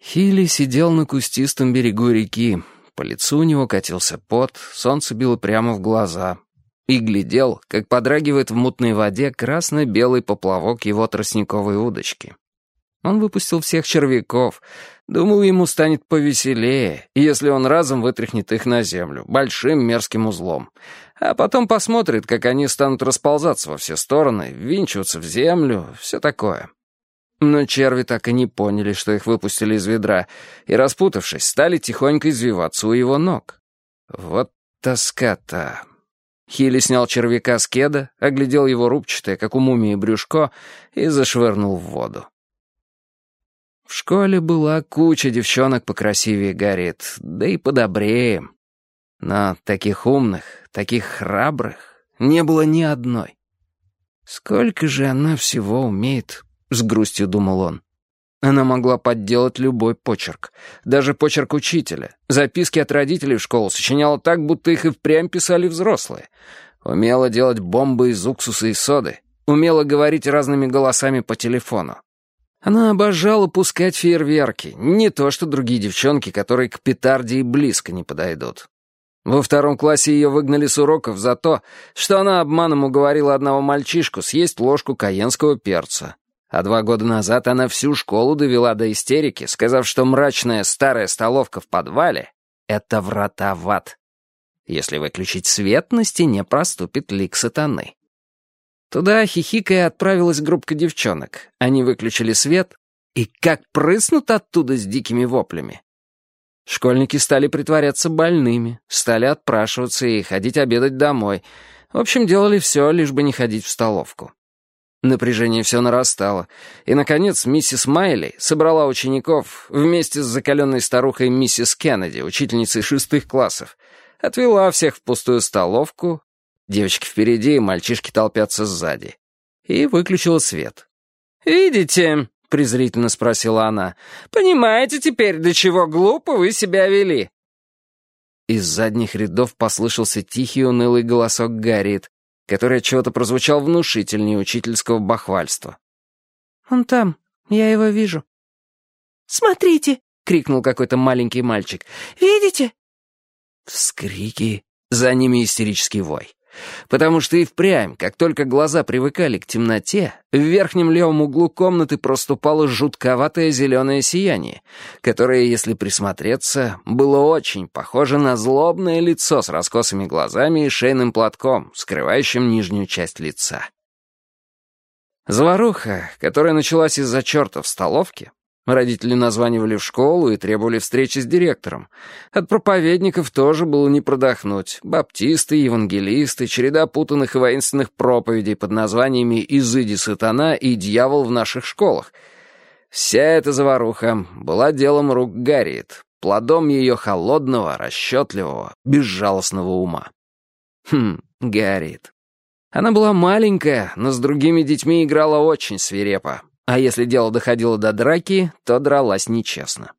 Хилли сидел на кустистом берегу реки. По лицу у него катился пот, солнце било прямо в глаза. И глядел, как подрагивает в мутной воде красно-белый поплавок его тростниковой удочки. Он выпустил всех червяков. Думал, ему станет повеселее, если он разом вытряхнет их на землю, большим мерзким узлом. А потом посмотрит, как они станут расползаться во все стороны, винчиваться в землю, все такое. Но черви так и не поняли, что их выпустили из ведра, и, распутавшись, стали тихонько извиваться у его ног. Вот тоска-то. Хилли снял червяка с кеда, оглядел его рубчатое, как у мумии, брюшко, и зашвырнул в воду. В школе была куча девчонок покрасивее Гарриет, да и подобрее. Но таких умных, таких храбрых не было ни одной. Сколько же она всего умеет — с грустью думал он. Она могла подделать любой почерк, даже почерк учителя. Записки от родителей в школу сочиняла так, будто их и впрямь писали взрослые. Умела делать бомбы из уксуса и соды, умела говорить разными голосами по телефону. Она обожала пускать фейерверки, не то что другие девчонки, которые к петарде и близко не подойдут. Во втором классе ее выгнали с уроков за то, что она обманом уговорила одного мальчишку съесть ложку каенского перца. А два года назад она всю школу довела до истерики, сказав, что мрачная старая столовка в подвале — это врата в ад. Если выключить свет, на стене проступит лик сатаны. Туда хихикая отправилась группка девчонок. Они выключили свет и как прыснут оттуда с дикими воплями. Школьники стали притворяться больными, стали отпрашиваться и ходить обедать домой. В общем, делали все, лишь бы не ходить в столовку. Напряжение все нарастало, и, наконец, миссис Майли собрала учеников вместе с закаленной старухой миссис Кеннеди, учительницей шестых классов, отвела всех в пустую столовку, девочки впереди, мальчишки толпятся сзади, и выключила свет. «Видите?» — презрительно спросила она. «Понимаете теперь, до чего глупо вы себя вели?» Из задних рядов послышался тихий унылый голосок Гарриет, который чего-то прозвучал внушительнее учительского бахвальства. «Он там, я его вижу». «Смотрите!» — крикнул какой-то маленький мальчик. «Видите?» Вскрики, за ними истерический вой. Потому что и впрямь, как только глаза привыкали к темноте, в верхнем левом углу комнаты проступало жутковатое зеленое сияние, которое, если присмотреться, было очень похоже на злобное лицо с раскосыми глазами и шейным платком, скрывающим нижнюю часть лица. Заваруха, которая началась из-за черта в столовке, Родители названивали в школу и требовали встречи с директором. От проповедников тоже было не продохнуть. Баптисты, евангелисты, череда путанных и воинственных проповедей под названиями «Изыди сатана» и «Дьявол в наших школах». Вся эта заваруха была делом рук Гарриет, плодом ее холодного, расчетливого, безжалостного ума. Хм, Гарриет. Она была маленькая, но с другими детьми играла очень свирепо, а если дело доходило до драки, то дралась нечестно.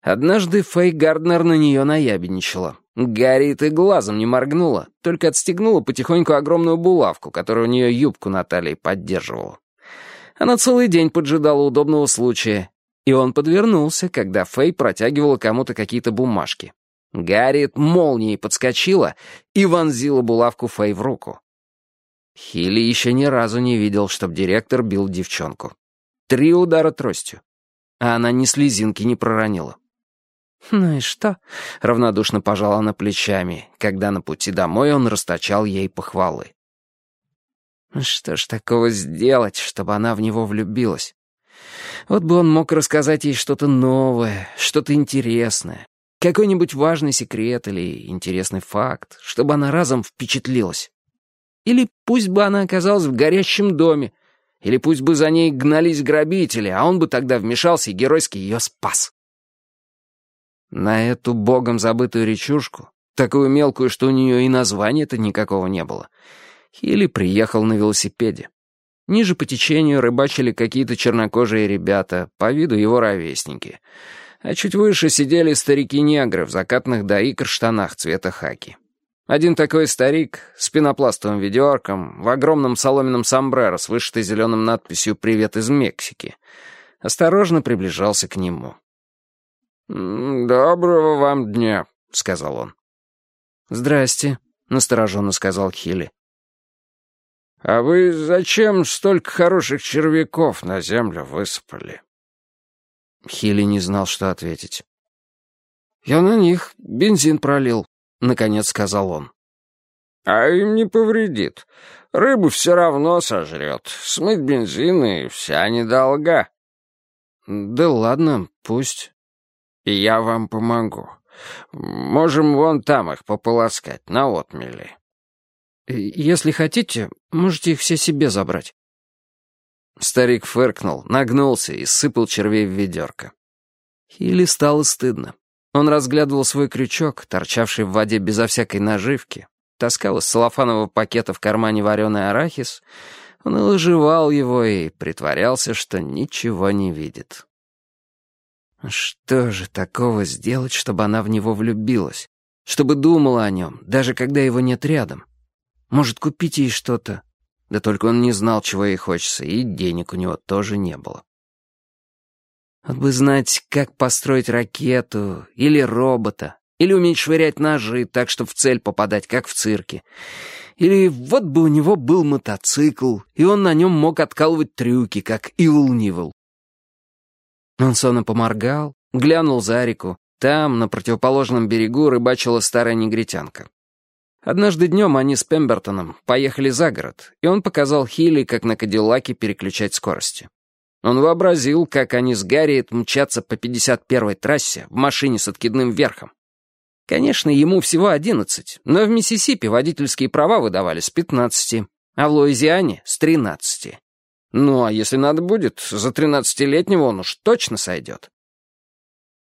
Однажды Фэй Гарднер на нее наябедничала. Гарриет и глазом не моргнула, только отстегнула потихоньку огромную булавку, которая у нее юбку на талии поддерживала. Она целый день поджидала удобного случая, и он подвернулся, когда Фэй протягивала кому-то какие-то бумажки. Гарриет молнией подскочила и вонзила булавку Фэй в руку. Хилли еще ни разу не видел, чтобы директор бил девчонку. Три удара тростью. А она ни слезинки не проронила. «Ну и что?» — равнодушно пожала она плечами, когда на пути домой он расточал ей похвалы. Что ж такого сделать, чтобы она в него влюбилась? Вот бы он мог рассказать ей что-то новое, что-то интересное, какой-нибудь важный секрет или интересный факт, чтобы она разом впечатлилась. Или пусть бы она оказалась в горящем доме, или пусть бы за ней гнались грабители, а он бы тогда вмешался и геройски ее спас. На эту богом забытую речушку, такую мелкую, что у нее и названия-то никакого не было, Хилли приехал на велосипеде. Ниже по течению рыбачили какие-то чернокожие ребята, по виду его ровесники. А чуть выше сидели старики-негры в закатных до икр штанах цвета хаки. Один такой старик с пенопластовым ведерком, в огромном соломенном сомбреро с вышитой зеленым надписью «Привет из Мексики», осторожно приближался к нему. «Доброго вам дня», — сказал он. «Здрасте», — настороженно сказал Хилли. «А вы зачем столько хороших червяков на землю высыпали?» Хилли не знал, что ответить. «Я на них бензин пролил», — наконец сказал он. «А им не повредит. Рыбу все равно сожрет. Смыть бензин и вся недолга». «Да ладно, пусть». «И я вам помогу. Можем вон там их пополоскать, на отмели». «Если хотите, можете их все себе забрать». Старик фыркнул, нагнулся и сыпал червей в ведерко. Хилли стало стыдно. Он разглядывал свой крючок, торчавший в воде безо всякой наживки, таскал из целлофанового пакета в кармане вареный арахис, он лыжевал его и притворялся, что ничего не видит. Что же такого сделать, чтобы она в него влюбилась? Чтобы думала о нем, даже когда его нет рядом? Может, купить ей что-то? Да только он не знал, чего ей хочется, и денег у него тоже не было. Вот бы знать, как построить ракету или робота, или уметь швырять ножи так, чтобы в цель попадать, как в цирке. Или вот бы у него был мотоцикл, и он на нем мог откалывать трюки, как Ивл Нивл. Он сонно поморгал, глянул за реку. Там, на противоположном берегу, рыбачила старая негритянка. Однажды днем они с Пембертоном поехали за город, и он показал Хилли, как на Кадиллаке переключать скорости. Он вообразил, как они с Гарриет мчатся по 51-й трассе в машине с откидным верхом. Конечно, ему всего 11, но в Миссисипи водительские права выдавали с 15, а в Луизиане — с 13. Ну, а если надо будет, за 13-летнего он уж точно сойдет.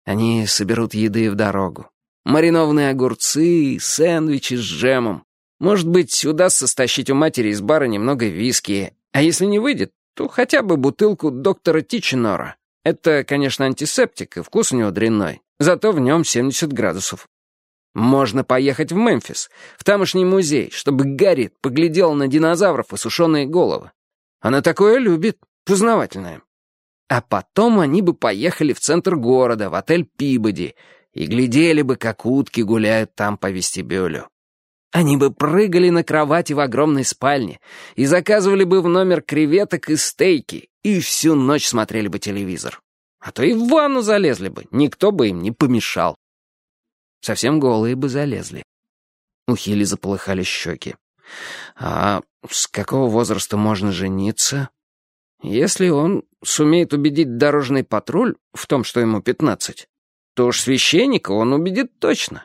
Они соберут еды в дорогу. Маринованные огурцы, сэндвичи с джемом. Может быть, удастся стащить у матери из бара немного виски, а если не выйдет, то хотя бы бутылку доктора Тичинора. Это, конечно, антисептик, и вкус у него дрянной, зато в нем 70 градусов. Можно поехать в Мемфис, в тамошний музей, чтобы Гарри поглядел на динозавров и сушеные головы. Она такое любит, познавательное. А потом они бы поехали в центр города, в отель Пибоди, и глядели бы, как утки гуляют там по вестибюлю. Они бы прыгали на кровати в огромной спальне и заказывали бы в номер креветок и стейки, и всю ночь смотрели бы телевизор. А то и в ванну залезли бы, никто бы им не помешал. Совсем голые бы залезли. У Хили заполыхали щеки. А с какого возраста можно жениться? Если он сумеет убедить дорожный патруль в том, что ему пятнадцать, то уж священника он убедит точно.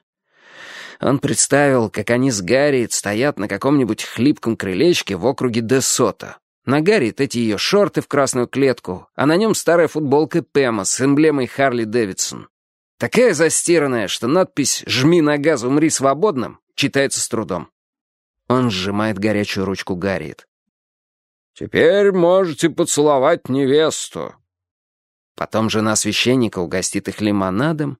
Он представил, как они с Гарриет стоят на каком-нибудь хлипком крылечке в округе Десота. На Гарриет эти ее шорты в красную клетку, а на нем старая футболка Пэма с эмблемой Харли Дэвидсон. Такая застиранная, что надпись «Жми на газ, умри свободным» читается с трудом. Он сжимает горячую ручку Гарриет. «Теперь можете поцеловать невесту». Потом жена священника угостит их лимонадом,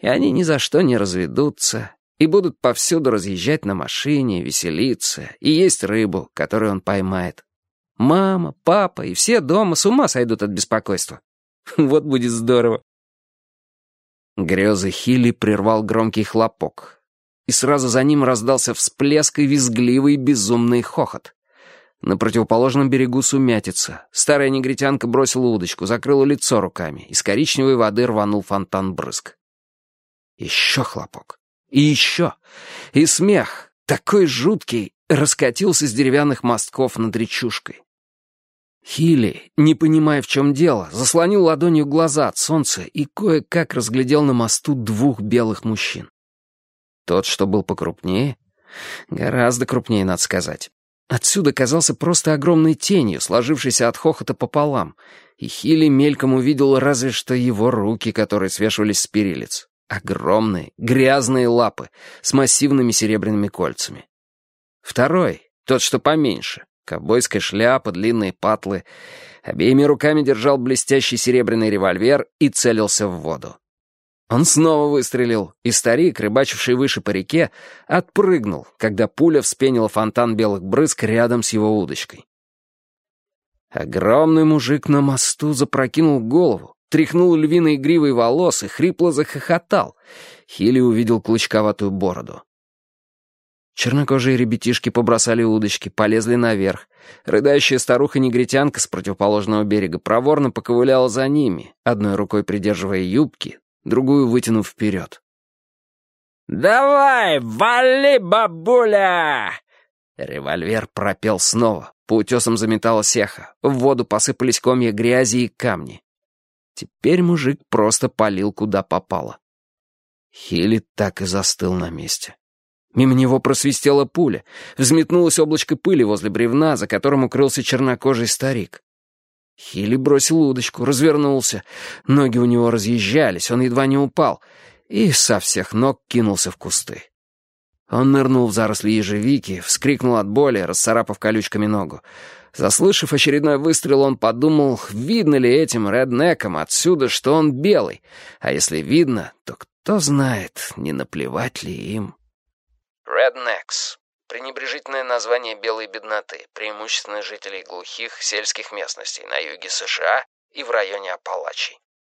и они ни за что не разведутся, и будут повсюду разъезжать на машине, веселиться и есть рыбу, которую он поймает. Мама, папа и все дома с ума сойдут от беспокойства. Вот будет здорово. Грезы Хилли прервал громкий хлопок, и сразу за ним раздался всплеск и визгливый безумный хохот. На противоположном берегу сумятица. Старая негритянка бросила удочку, закрыла лицо руками, из коричневой воды рванул фонтан брызг. Еще хлопок. И еще. И смех, такой жуткий, раскатился с деревянных мостков над речушкой. Хилли, не понимая, в чем дело, заслонил ладонью глаза от солнца и кое-как разглядел на мосту двух белых мужчин. Тот, что был покрупнее, гораздо крупнее, надо сказать. Отсюда казался просто огромной тенью, сложившейся от хохота пополам, и Хилли мельком увидел разве что его руки, которые свешивались с перилец. Огромные, грязные лапы с массивными серебряными кольцами. Второй, тот, что поменьше, ковбойская шляпа, длинные патлы, обеими руками держал блестящий серебряный револьвер и целился в воду. Он снова выстрелил, и старик, рыбачивший выше по реке, отпрыгнул, когда пуля вспенила фонтан белых брызг рядом с его удочкой. Огромный мужик на мосту запрокинул голову, тряхнул львиной гривой волос и хрипло захохотал. Хилли увидел клочковатую бороду. Чернокожие ребятишки побросали удочки, полезли наверх. Рыдающая старуха-негритянка с противоположного берега проворно поковыляла за ними, одной рукой придерживая юбки, другую вытянув вперед. «Давай, вали, бабуля!» Револьвер пропел снова. По утесам заметала сеха. В воду посыпались комья грязи и камни. Теперь мужик просто палил, куда попало. Хилли так и застыл на месте. Мимо него просвистела пуля. Взметнулось облачко пыли возле бревна, за которым укрылся чернокожий старик. Хилли бросил удочку, развернулся. Ноги у него разъезжались, он едва не упал. И со всех ног кинулся в кусты. Он нырнул в заросли ежевики, вскрикнул от боли, расцарапав колючками ногу. Заслышав очередной выстрел, он подумал, видно ли этим реднекам отсюда, что он белый. А если видно, то кто знает, не наплевать ли им. Rednecks — пренебрежительное название белой бедноты, преимущественно жителей глухих сельских местностей на юге США и в районе Апалачей.